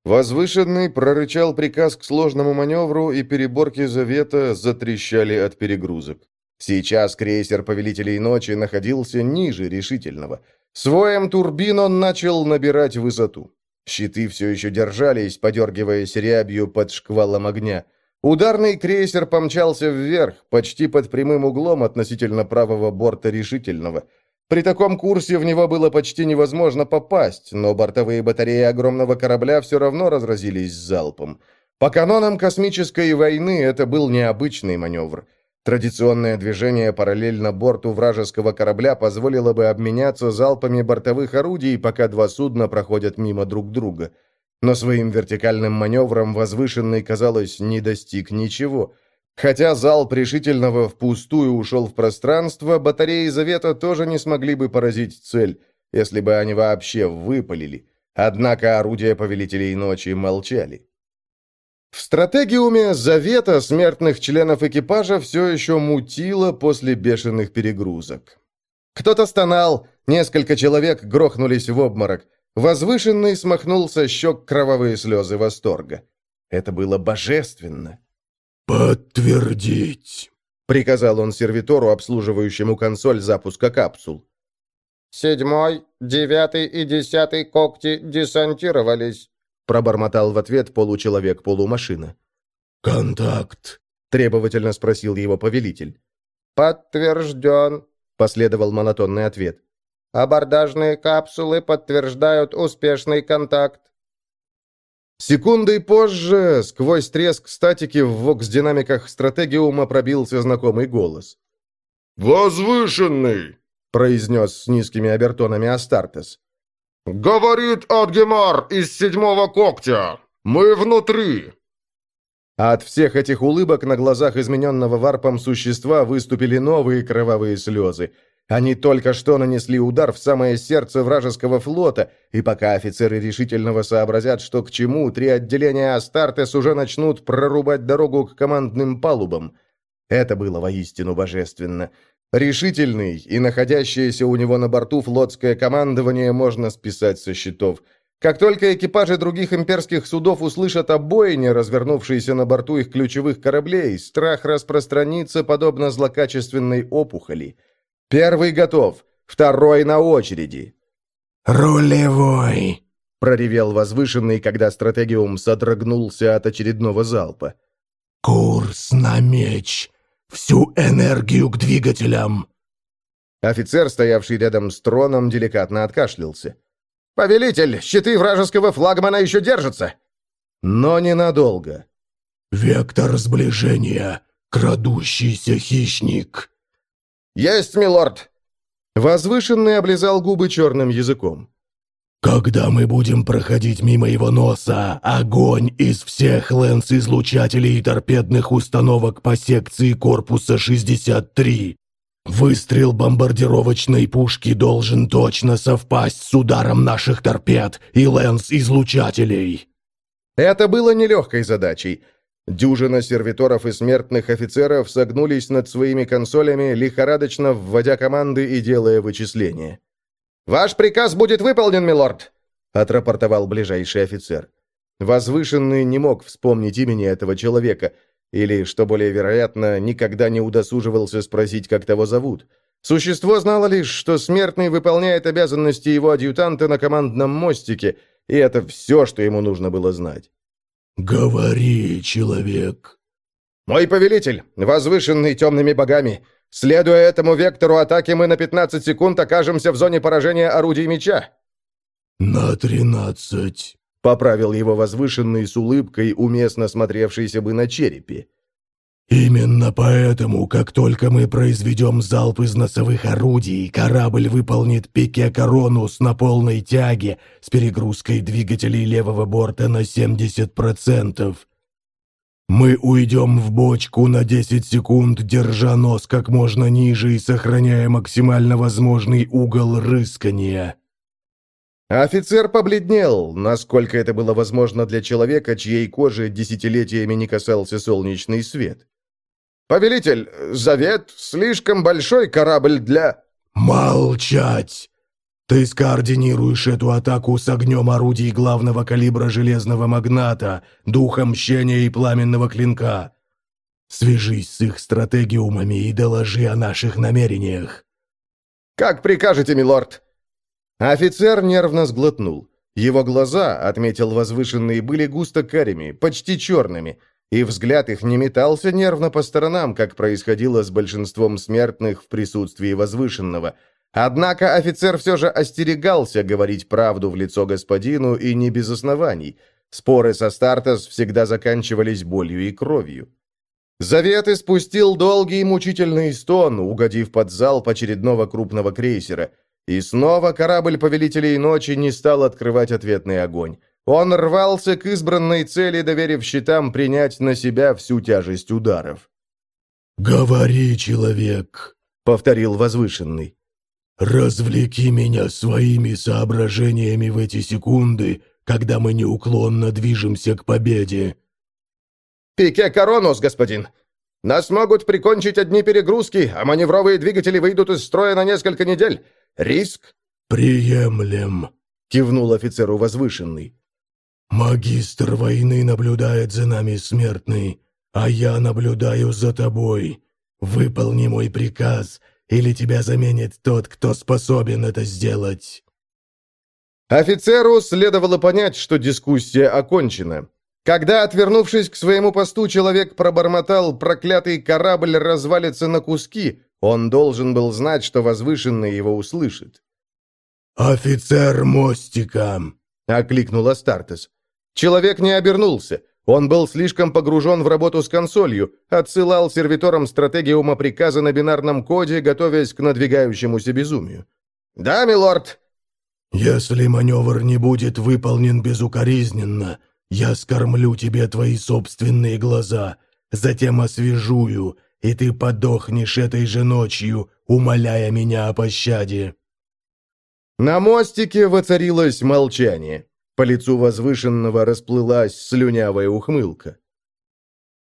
Возвышенный прорычал приказ к сложному маневру, и переборки Завета затрещали от перегрузок. Сейчас крейсер Повелителей Ночи находился ниже решительного – Своем турбин он начал набирать высоту. Щиты все еще держались, подергиваясь рябью под шквалом огня. Ударный крейсер помчался вверх, почти под прямым углом относительно правого борта решительного. При таком курсе в него было почти невозможно попасть, но бортовые батареи огромного корабля все равно разразились залпом. По канонам космической войны это был необычный маневр – Традиционное движение параллельно борту вражеского корабля позволило бы обменяться залпами бортовых орудий, пока два судна проходят мимо друг друга. Но своим вертикальным маневром возвышенный, казалось, не достиг ничего. Хотя залп решительного впустую ушел в пространство, батареи Завета тоже не смогли бы поразить цель, если бы они вообще выпалили. Однако орудия Повелителей Ночи молчали. В стратегиуме Завета смертных членов экипажа все еще мутило после бешеных перегрузок. Кто-то стонал, несколько человек грохнулись в обморок. Возвышенный смахнул со щек кровавые слезы восторга. Это было божественно. «Подтвердить», — приказал он сервитору, обслуживающему консоль запуска капсул. «Седьмой, девятый и десятый когти десантировались», пробормотал в ответ получеловек-полумашина. «Контакт», — требовательно спросил его повелитель. «Подтвержден», — последовал монотонный ответ. «Абордажные капсулы подтверждают успешный контакт». Секундой позже, сквозь треск статики в вокс-динамиках стратегиума пробился знакомый голос. «Возвышенный!» — произнес с низкими обертонами Астартес. «Говорит Адгемар из седьмого когтя! Мы внутри!» от всех этих улыбок на глазах измененного варпом существа выступили новые кровавые слезы. Они только что нанесли удар в самое сердце вражеского флота, и пока офицеры решительного сообразят, что к чему, три отделения Астартес уже начнут прорубать дорогу к командным палубам. Это было воистину божественно. Решительный и находящееся у него на борту флотское командование можно списать со счетов. Как только экипажи других имперских судов услышат о бойне, развернувшейся на борту их ключевых кораблей, страх распространится подобно злокачественной опухоли. Первый готов, второй на очереди. «Рулевой!» — проревел возвышенный, когда стратегиум содрогнулся от очередного залпа. «Курс на меч!» Всю энергию к двигателям!» Офицер, стоявший рядом с троном, деликатно откашлялся. «Повелитель, щиты вражеского флагмана еще держатся!» «Но ненадолго!» «Вектор сближения! Крадущийся хищник!» «Есть, милорд!» Возвышенный облизал губы черным языком. «Когда мы будем проходить мимо его носа, огонь из всех лэнс-излучателей и торпедных установок по секции корпуса 63. Выстрел бомбардировочной пушки должен точно совпасть с ударом наших торпед и лэнс-излучателей». Это было нелегкой задачей. Дюжина сервиторов и смертных офицеров согнулись над своими консолями, лихорадочно вводя команды и делая вычисления. «Ваш приказ будет выполнен, милорд!» — отрапортовал ближайший офицер. Возвышенный не мог вспомнить имени этого человека, или, что более вероятно, никогда не удосуживался спросить, как того зовут. Существо знало лишь, что смертный выполняет обязанности его адъютанта на командном мостике, и это все, что ему нужно было знать. «Говори, человек!» «Мой повелитель, возвышенный темными богами, Следуя этому вектору атаки, мы на 15 секунд окажемся в зоне поражения орудий меча». «На тринадцать», — поправил его возвышенный с улыбкой, уместно смотревшийся бы на черепе. «Именно поэтому, как только мы произведем залп из носовых орудий, корабль выполнит пике коронус на полной тяге с перегрузкой двигателей левого борта на 70%. Мы уйдем в бочку на 10 секунд, держа нос как можно ниже и сохраняя максимально возможный угол рыскания. Офицер побледнел, насколько это было возможно для человека, чьей кожи десятилетиями не касался солнечный свет. «Повелитель, Завет — слишком большой корабль для...» «Молчать! Ты скоординируешь эту атаку с огнем орудий главного калибра Железного Магната, Духа Мщения и Пламенного Клинка. Свяжись с их стратегиумами и доложи о наших намерениях». «Как прикажете, милорд!» Офицер нервно сглотнул. Его глаза, отметил возвышенные, были густо карими, почти черными, и взгляд их не метался нервно по сторонам, как происходило с большинством смертных в присутствии возвышенного. Однако офицер все же остерегался говорить правду в лицо господину и не без оснований. Споры со Стартас всегда заканчивались болью и кровью. Завет испустил долгий и мучительный стон, угодив под залп очередного крупного крейсера – и снова корабль Повелителей Ночи не стал открывать ответный огонь. Он рвался к избранной цели, доверив щитам принять на себя всю тяжесть ударов. «Говори, человек», — повторил возвышенный. «Развлеки меня своими соображениями в эти секунды, когда мы неуклонно движемся к победе». «Пике Коронус, господин! Нас могут прикончить одни перегрузки, а маневровые двигатели выйдут из строя на несколько недель. Риск?» «Приемлем», — кивнул офицеру возвышенный. «Магистр войны наблюдает за нами, смертный, а я наблюдаю за тобой. Выполни мой приказ, или тебя заменит тот, кто способен это сделать». Офицеру следовало понять, что дискуссия окончена. Когда, отвернувшись к своему посту, человек пробормотал «проклятый корабль развалится на куски», он должен был знать, что возвышенный его услышит. «Офицер мостика!» — окликнул Астартес. Человек не обернулся. Он был слишком погружен в работу с консолью, отсылал сервиторам стратегиума приказа на бинарном коде, готовясь к надвигающемуся безумию. «Да, милорд!» «Если маневр не будет выполнен безукоризненно, я скормлю тебе твои собственные глаза, затем освежую и ты подохнешь этой же ночью, умоляя меня о пощаде». На мостике воцарилось молчание. По лицу возвышенного расплылась слюнявая ухмылка.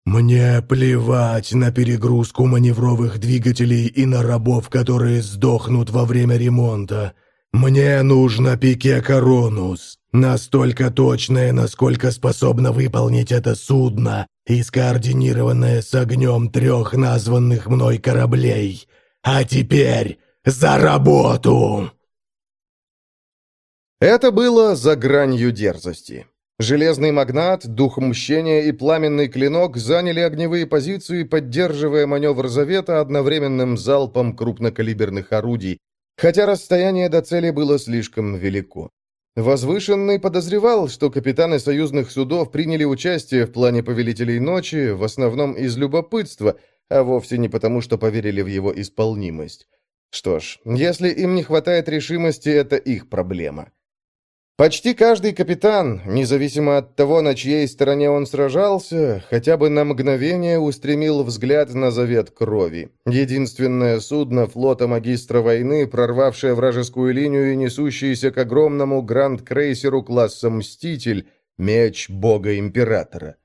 «Мне плевать на перегрузку маневровых двигателей и на рабов, которые сдохнут во время ремонта. Мне нужно пике Коронус, настолько точное, насколько способно выполнить это судно, и скоординированное с огнем трех названных мной кораблей. А теперь за работу!» Это было за гранью дерзости. Железный магнат, дух мщения и пламенный клинок заняли огневые позиции, поддерживая маневр Завета одновременным залпом крупнокалиберных орудий, хотя расстояние до цели было слишком велико. Возвышенный подозревал, что капитаны союзных судов приняли участие в плане Повелителей Ночи в основном из любопытства, а вовсе не потому, что поверили в его исполнимость. Что ж, если им не хватает решимости, это их проблема. Почти каждый капитан, независимо от того, на чьей стороне он сражался, хотя бы на мгновение устремил взгляд на завет крови. Единственное судно флота магистра войны, прорвавшее вражескую линию и несущееся к огромному гранд-крейсеру класса «Мститель», меч бога-императора.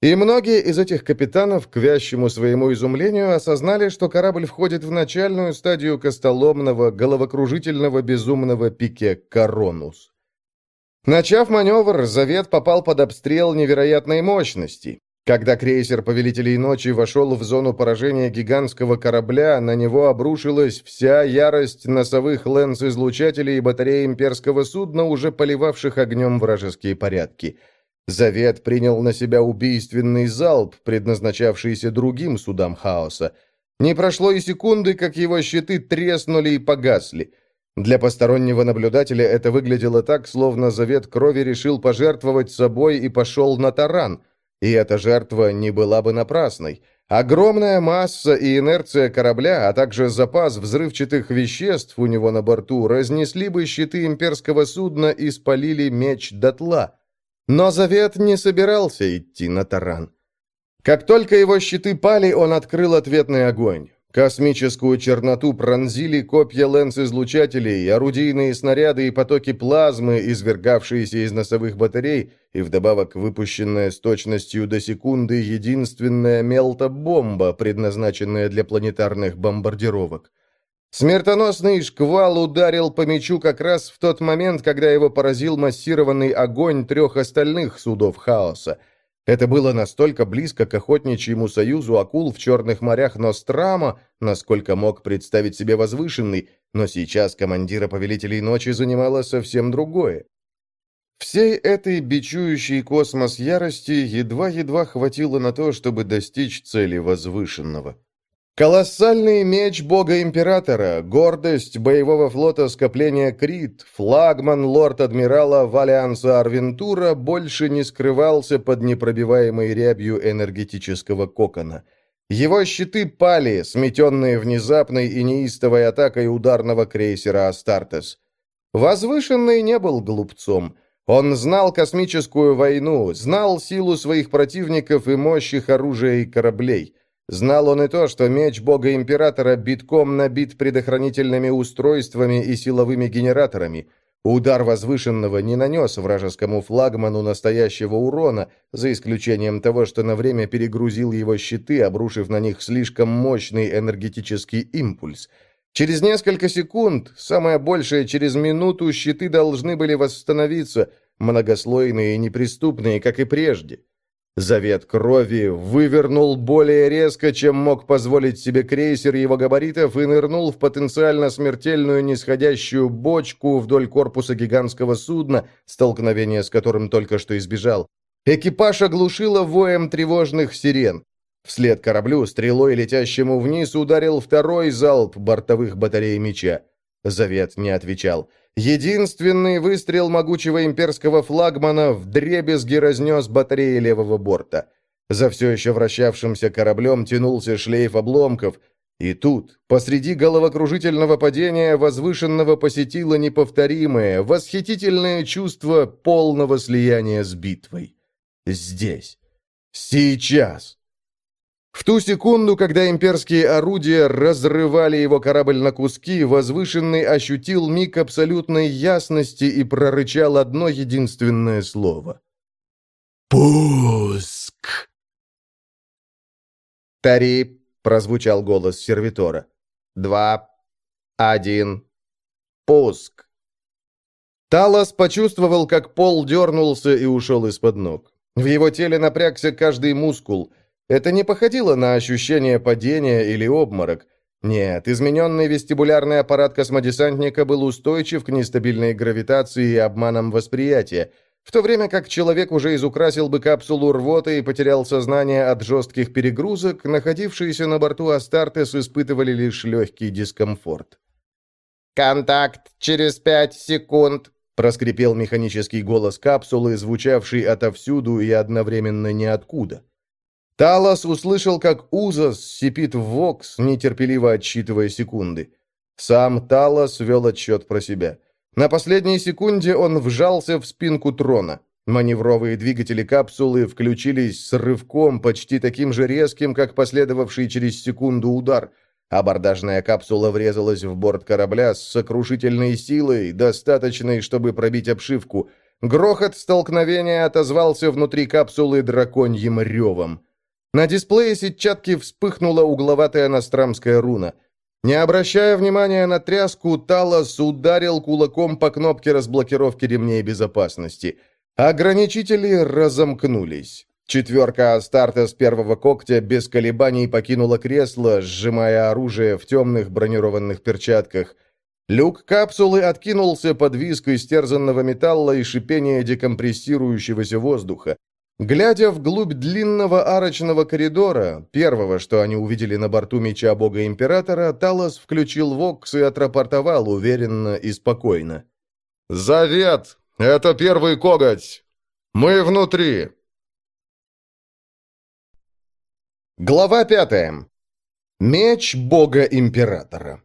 И многие из этих капитанов, к вящему своему изумлению, осознали, что корабль входит в начальную стадию костоломного, головокружительного, безумного пике «Коронус». Начав маневр, Завет попал под обстрел невероятной мощности. Когда крейсер Повелителей Ночи вошел в зону поражения гигантского корабля, на него обрушилась вся ярость носовых лэнс-излучателей и батареи имперского судна, уже поливавших огнем вражеские порядки. Завет принял на себя убийственный залп, предназначавшийся другим судам хаоса. Не прошло и секунды, как его щиты треснули и погасли – для постороннего наблюдателя это выглядело так, словно завет крови решил пожертвовать собой и пошел на таран. И эта жертва не была бы напрасной. Огромная масса и инерция корабля, а также запас взрывчатых веществ у него на борту разнесли бы щиты имперского судна и спалили меч дотла. Но Завет не собирался идти на таран. Как только его щиты пали, он открыл ответный огонь. Космическую черноту пронзили копья лэнс-излучателей, орудийные снаряды и потоки плазмы, извергавшиеся из носовых батарей, и вдобавок выпущенная с точностью до секунды единственная мелтобомба, предназначенная для планетарных бомбардировок. Смертоносный шквал ударил по мячу как раз в тот момент, когда его поразил массированный огонь трех остальных судов хаоса — это было настолько близко к охотничьему союзу акул в черных морях Нострама, насколько мог представить себе возвышенный, но сейчас командира повелителей ночи занимало совсем другое. Всей этой бичующей космос ярости едва-едва хватило на то, чтобы достичь цели возвышенного. Колоссальный меч бога-императора, гордость боевого флота скопления Крит, флагман лорд-адмирала Валианса Арвентура больше не скрывался под непробиваемой рябью энергетического кокона. Его щиты пали, сметенные внезапной и неистовой атакой ударного крейсера «Астартес». Возвышенный не был глупцом. Он знал космическую войну, знал силу своих противников и мощь их оружия и кораблей – Знал он и то, что меч бога-императора битком набит предохранительными устройствами и силовыми генераторами. Удар возвышенного не нанес вражескому флагману настоящего урона, за исключением того, что на время перегрузил его щиты, обрушив на них слишком мощный энергетический импульс. Через несколько секунд, самое большее через минуту, щиты должны были восстановиться, многослойные и неприступные, как и прежде. Завет крови вывернул более резко, чем мог позволить себе крейсер его габаритов, и нырнул в потенциально смертельную нисходящую бочку вдоль корпуса гигантского судна, столкновение с которым только что избежал. Экипаж оглушило воем тревожных сирен. Вслед кораблю, стрелой летящему вниз, ударил второй залп бортовых батарей меча. Завет не отвечал. Единственный выстрел могучего имперского флагмана в дребезги разнес батареи левого борта. За все еще вращавшимся кораблем тянулся шлейф обломков, и тут, посреди головокружительного падения, возвышенного посетило неповторимое, восхитительное чувство полного слияния с битвой. Здесь. Сейчас. В ту секунду, когда имперские орудия разрывали его корабль на куски, возвышенный ощутил миг абсолютной ясности и прорычал одно единственное слово. «Пуск!» «Тари!» — прозвучал голос сервитора. «Два, один, пуск!» Талос почувствовал, как пол дернулся и ушел из-под ног. В его теле напрягся каждый мускул — это не походило на ощущение падения или обморок. Нет, измененный вестибулярный аппарат космодесантника был устойчив к нестабильной гравитации и обманам восприятия, в то время как человек уже изукрасил бы капсулу рвоты и потерял сознание от жестких перегрузок, находившиеся на борту Астартес испытывали лишь легкий дискомфорт. «Контакт через пять секунд», — проскрипел механический голос капсулы, звучавший отовсюду и одновременно ниоткуда. Талос услышал, как Узас сипит в Вокс, нетерпеливо отсчитывая секунды. Сам Талос вел отсчет про себя. На последней секунде он вжался в спинку трона. Маневровые двигатели капсулы включились с рывком, почти таким же резким, как последовавший через секунду удар. Абордажная капсула врезалась в борт корабля с сокрушительной силой, достаточной, чтобы пробить обшивку. Грохот столкновения отозвался внутри капсулы драконьим ревом. На дисплее сетчатки вспыхнула угловатая настрамская руна. Не обращая внимания на тряску, Талос ударил кулаком по кнопке разблокировки ремней безопасности. Ограничители разомкнулись. Четверка Астарта с первого когтя без колебаний покинула кресло, сжимая оружие в темных бронированных перчатках. Люк капсулы откинулся под виск истерзанного металла и шипение декомпрессирующегося воздуха. Глядя вглубь длинного арочного коридора, первого, что они увидели на борту меча бога императора, Талос включил вокс и отрапортовал уверенно и спокойно. «Завет! Это первый коготь! Мы внутри!» Глава пятая. Меч бога императора.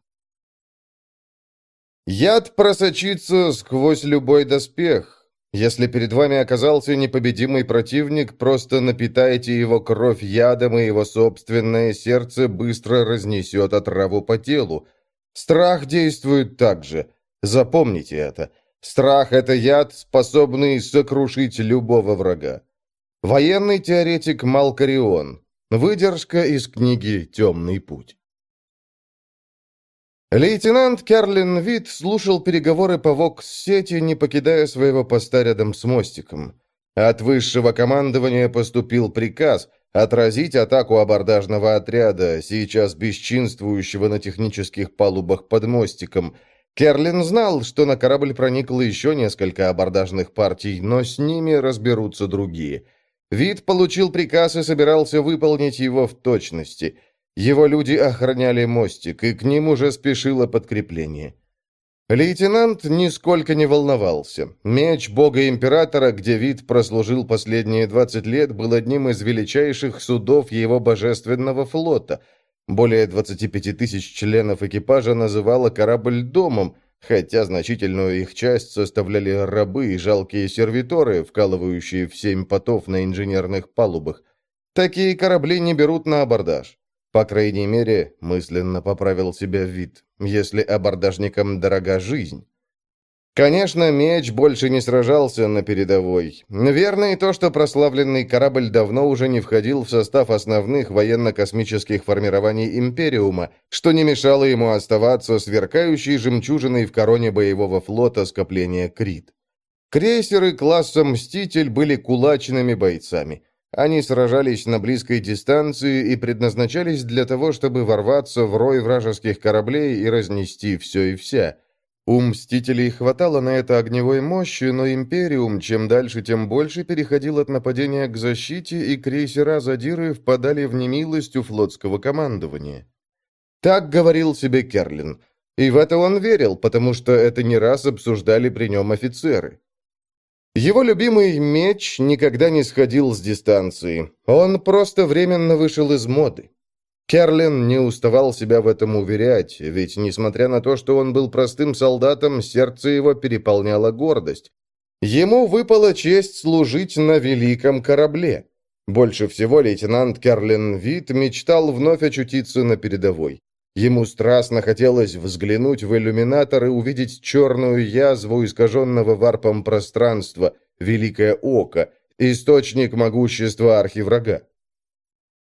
Яд просочится сквозь любой доспех, Если перед вами оказался непобедимый противник, просто напитайте его кровь ядом, и его собственное сердце быстро разнесет отраву по телу. Страх действует так же. Запомните это. Страх – это яд, способный сокрушить любого врага. Военный теоретик Малкарион. Выдержка из книги «Темный путь». Лейтенант Керлин Вит слушал переговоры по ВОКС-сети, не покидая своего поста рядом с мостиком. От высшего командования поступил приказ отразить атаку абордажного отряда, сейчас бесчинствующего на технических палубах под мостиком. Керлин знал, что на корабль проникло еще несколько абордажных партий, но с ними разберутся другие. Вид получил приказ и собирался выполнить его в точности – его люди охраняли мостик, и к ним уже спешило подкрепление. Лейтенант нисколько не волновался. Меч бога-императора, где вид прослужил последние 20 лет, был одним из величайших судов его божественного флота. Более 25 тысяч членов экипажа называло корабль домом, хотя значительную их часть составляли рабы и жалкие сервиторы, вкалывающие в семь потов на инженерных палубах. Такие корабли не берут на абордаж. По крайней мере, мысленно поправил себя вид, если абордажникам дорога жизнь. Конечно, меч больше не сражался на передовой. Верно и то, что прославленный корабль давно уже не входил в состав основных военно-космических формирований Империума, что не мешало ему оставаться сверкающей жемчужиной в короне боевого флота скопления Крит. Крейсеры класса «Мститель» были кулачными бойцами – они сражались на близкой дистанции и предназначались для того, чтобы ворваться в рой вражеских кораблей и разнести все и вся. У Мстителей хватало на это огневой мощи, но Империум чем дальше, тем больше переходил от нападения к защите, и крейсера Задиры впадали в немилость у флотского командования. Так говорил себе Керлин. И в это он верил, потому что это не раз обсуждали при нем офицеры. Его любимый меч никогда не сходил с дистанции. Он просто временно вышел из моды. Керлин не уставал себя в этом уверять, ведь, несмотря на то, что он был простым солдатом, сердце его переполняла гордость. Ему выпала честь служить на великом корабле. Больше всего лейтенант Керлин Вит мечтал вновь очутиться на передовой. Ему страстно хотелось взглянуть в иллюминатор и увидеть черную язву искаженного варпом пространства, Великое Око, источник могущества архиврага.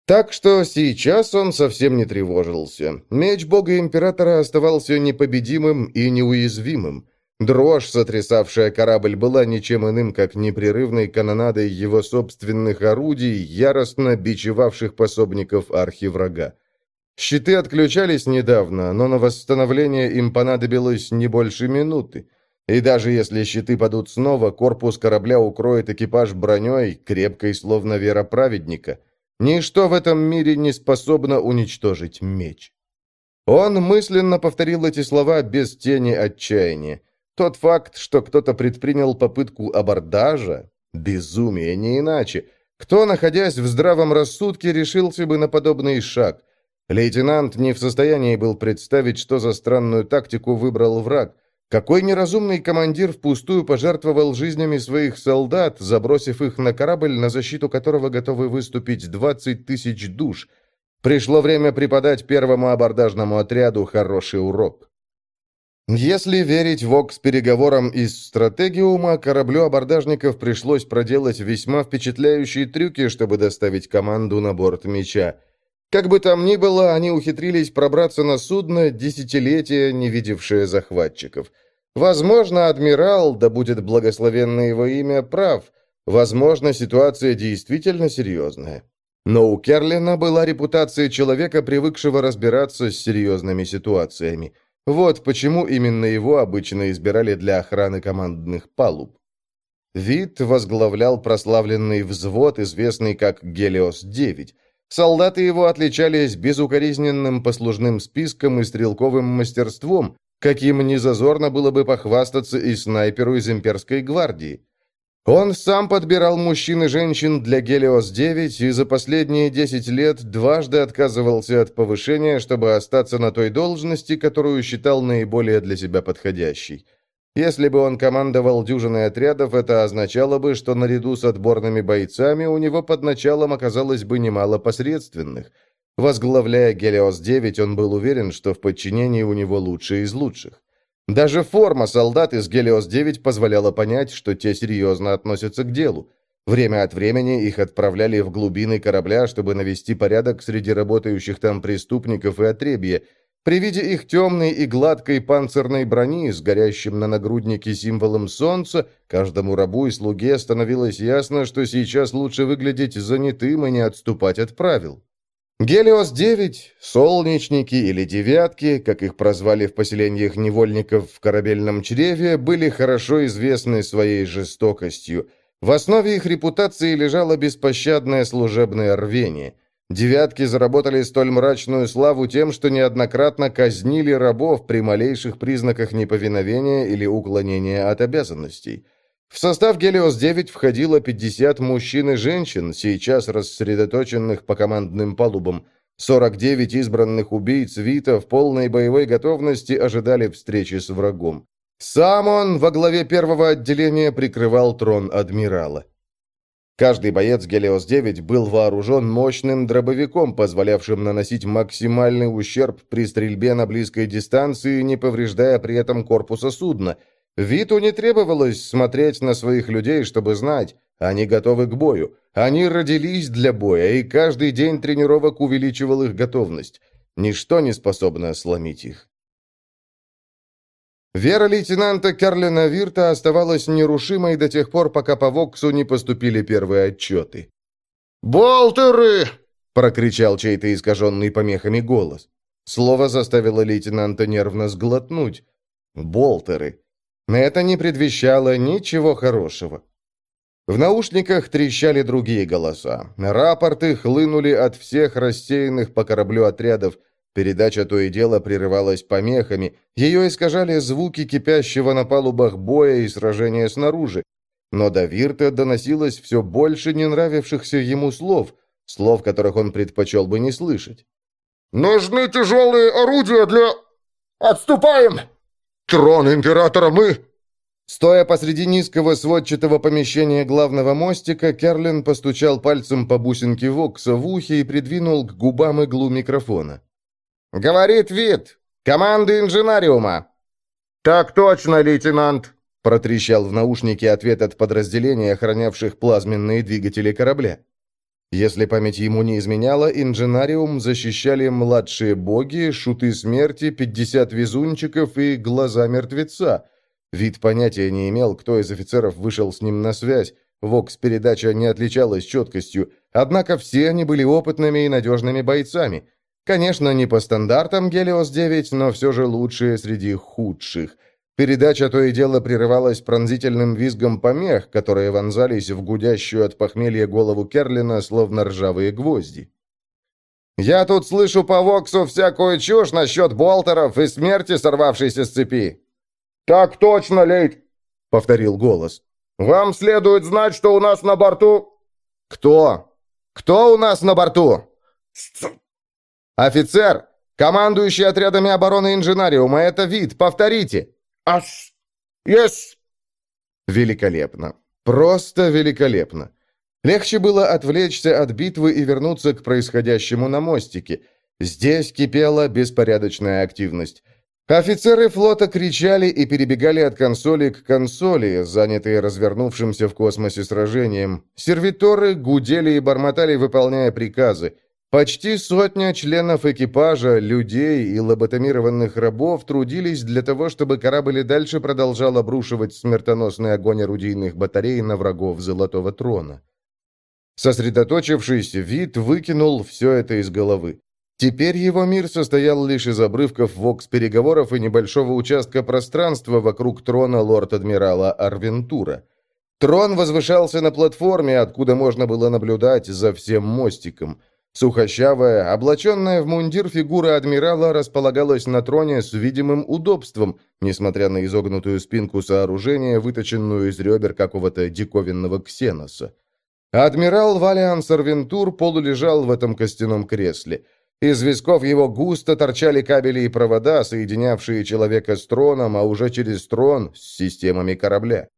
Так что сейчас он совсем не тревожился. Меч бога-императора оставался непобедимым и неуязвимым. Дрожь, сотрясавшая корабль, была ничем иным, как непрерывной канонадой его собственных орудий, яростно бичевавших пособников архиврага. Щиты отключались недавно, но на восстановление им понадобилось не больше минуты. И даже если щиты падут снова, корпус корабля укроет экипаж броней, крепкой, словно вера праведника. Ничто в этом мире не способно уничтожить меч. Он мысленно повторил эти слова без тени отчаяния. Тот факт, что кто-то предпринял попытку абордажа – безумие, не иначе. Кто, находясь в здравом рассудке, решился бы на подобный шаг – Лейтенант не в состоянии был представить, что за странную тактику выбрал враг. Какой неразумный командир впустую пожертвовал жизнями своих солдат, забросив их на корабль, на защиту которого готовы выступить 20 тысяч душ. Пришло время преподать первому абордажному отряду хороший урок. Если верить ВОК с переговорам из стратегиума, кораблю абордажников пришлось проделать весьма впечатляющие трюки, чтобы доставить команду на борт меча. Как бы там ни было, они ухитрились пробраться на судно, десятилетия не видевшее захватчиков. Возможно, адмирал, да будет благословенно его имя, прав. Возможно, ситуация действительно серьезная. Но у Керлина была репутация человека, привыкшего разбираться с серьезными ситуациями. Вот почему именно его обычно избирали для охраны командных палуб. Вид возглавлял прославленный взвод, известный как «Гелиос-9», Солдаты его отличались безукоризненным послужным списком и стрелковым мастерством, каким незазорно было бы похвастаться и снайперу из имперской гвардии. Он сам подбирал мужчин и женщин для Гелиос-9 и за последние 10 лет дважды отказывался от повышения, чтобы остаться на той должности, которую считал наиболее для себя подходящей. Если бы он командовал дюжиной отрядов, это означало бы, что наряду с отборными бойцами у него под началом оказалось бы немало посредственных. Возглавляя Гелиос-9, он был уверен, что в подчинении у него лучшие из лучших. Даже форма солдат из Гелиос-9 позволяла понять, что те серьезно относятся к делу. Время от времени их отправляли в глубины корабля, чтобы навести порядок среди работающих там преступников и отребья. При виде их темной и гладкой панцирной брони с горящим на нагруднике символом солнца, каждому рабу и слуге становилось ясно, что сейчас лучше выглядеть занятым и не отступать от правил. Гелиос-9, солнечники или девятки, как их прозвали в поселениях невольников в корабельном чреве, были хорошо известны своей жестокостью – в основе их репутации лежало беспощадное служебное рвение. Девятки заработали столь мрачную славу тем, что неоднократно казнили рабов при малейших признаках неповиновения или уклонения от обязанностей. В состав «Гелиос-9» входило 50 мужчин и женщин, сейчас рассредоточенных по командным палубам. 49 избранных убийц Вита в полной боевой готовности ожидали встречи с врагом. Сам он во главе первого отделения прикрывал трон адмирала. Каждый боец Гелиос-9 был вооружен мощным дробовиком, позволявшим наносить максимальный ущерб при стрельбе на близкой дистанции, не повреждая при этом корпуса судна. Виту не требовалось смотреть на своих людей, чтобы знать, они готовы к бою. Они родились для боя, и каждый день тренировок увеличивал их готовность. Ничто не способно сломить их. Вера лейтенанта Керлина Вирта оставалась нерушимой до тех пор, пока по Воксу не поступили первые отчеты. «Болтеры!» — прокричал чей-то искаженный помехами голос. Слово заставило лейтенанта нервно сглотнуть. «Болтеры!» Это не предвещало ничего хорошего. В наушниках трещали другие голоса. Рапорты хлынули от всех рассеянных по кораблю отрядов — Передача то и дело прерывалась помехами, ее искажали звуки кипящего на палубах боя и сражения снаружи. Но до Вирта доносилось все больше не нравившихся ему слов, слов, которых он предпочел бы не слышать. «Нужны тяжелые орудия для... Отступаем! Трон императора мы...» Стоя посреди низкого сводчатого помещения главного мостика, Керлин постучал пальцем по бусинке Вокса в ухе и придвинул к губам иглу микрофона. «Говорит вид! Команды инженариума!» «Так точно, лейтенант!» — протрещал в наушнике ответ от подразделения, охранявших плазменные двигатели корабля. Если память ему не изменяла, инженариум защищали младшие боги, шуты смерти, 50 везунчиков и глаза мертвеца. Вид понятия не имел, кто из офицеров вышел с ним на связь. Вокс-передача не отличалась четкостью, однако все они были опытными и надежными бойцами — Конечно, не по стандартам Гелиос-9, но все же лучшие среди худших. Передача то и дело прерывалась пронзительным визгом помех, которые вонзались в гудящую от похмелья голову Керлина, словно ржавые гвозди. «Я тут слышу по Воксу всякую чушь насчет болтеров и смерти, сорвавшейся с цепи». «Так точно, Лейт», — повторил голос. «Вам следует знать, что у нас на борту...» «Кто? Кто у нас на борту?» «Офицер! Командующий отрядами обороны Инженариума, это вид, повторите!» «Аш! Yes!» Великолепно. Просто великолепно. Легче было отвлечься от битвы и вернуться к происходящему на мостике. Здесь кипела беспорядочная активность. Офицеры флота кричали и перебегали от консоли к консоли, занятые развернувшимся в космосе сражением. Сервиторы гудели и бормотали, выполняя приказы. Почти сотня членов экипажа, людей и лоботомированных рабов трудились для того, чтобы корабль и дальше продолжал обрушивать смертоносный огонь орудийных батарей на врагов Золотого Трона. Сосредоточившись, вид выкинул все это из головы. Теперь его мир состоял лишь из обрывков вокс-переговоров и небольшого участка пространства вокруг трона лорд-адмирала Арвентура. Трон возвышался на платформе, откуда можно было наблюдать за всем мостиком – Сухощавая, облаченная в мундир фигура адмирала располагалась на троне с видимым удобством, несмотря на изогнутую спинку сооружения, выточенную из ребер какого-то диковинного ксеноса. Адмирал Валиан Сарвентур полулежал в этом костяном кресле. Из висков его густо торчали кабели и провода, соединявшие человека с троном, а уже через трон с системами корабля.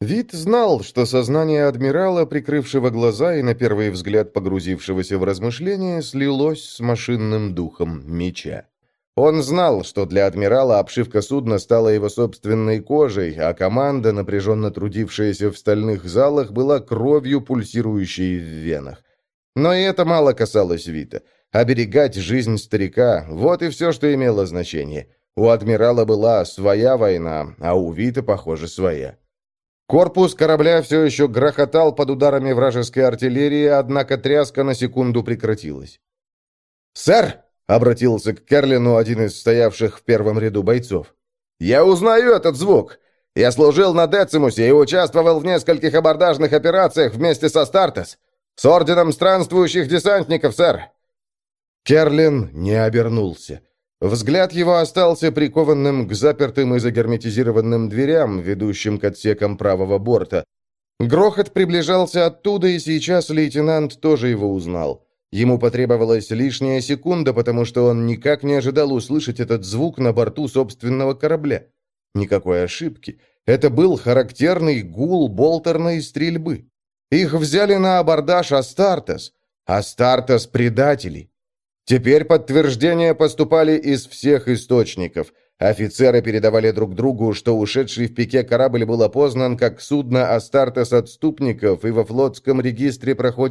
Вид знал, что сознание адмирала, прикрывшего глаза и на первый взгляд погрузившегося в размышления, слилось с машинным духом меча. Он знал, что для адмирала обшивка судна стала его собственной кожей, а команда, напряженно трудившаяся в стальных залах, была кровью, пульсирующей в венах. Но и это мало касалось Вита. Оберегать жизнь старика – вот и все, что имело значение. У адмирала была своя война, а у Вита, похоже, своя. Корпус корабля все еще грохотал под ударами вражеской артиллерии, однако тряска на секунду прекратилась. «Сэр!» — обратился к Керлину один из стоявших в первом ряду бойцов. «Я узнаю этот звук! Я служил на Децимусе и участвовал в нескольких абордажных операциях вместе со Стартес. С орденом странствующих десантников, сэр!» Керлин не обернулся. Взгляд его остался прикованным к запертым и загерметизированным дверям, ведущим к отсекам правого борта. Грохот приближался оттуда, и сейчас лейтенант тоже его узнал. Ему потребовалась лишняя секунда, потому что он никак не ожидал услышать этот звук на борту собственного корабля. Никакой ошибки. Это был характерный гул болтерной стрельбы. Их взяли на абордаж Астартес. Астартес — предатели. Теперь подтверждения поступали из всех источников. Офицеры передавали друг другу, что ушедший в пике корабль был опознан как судно Астартес отступников и во флотском регистре проходит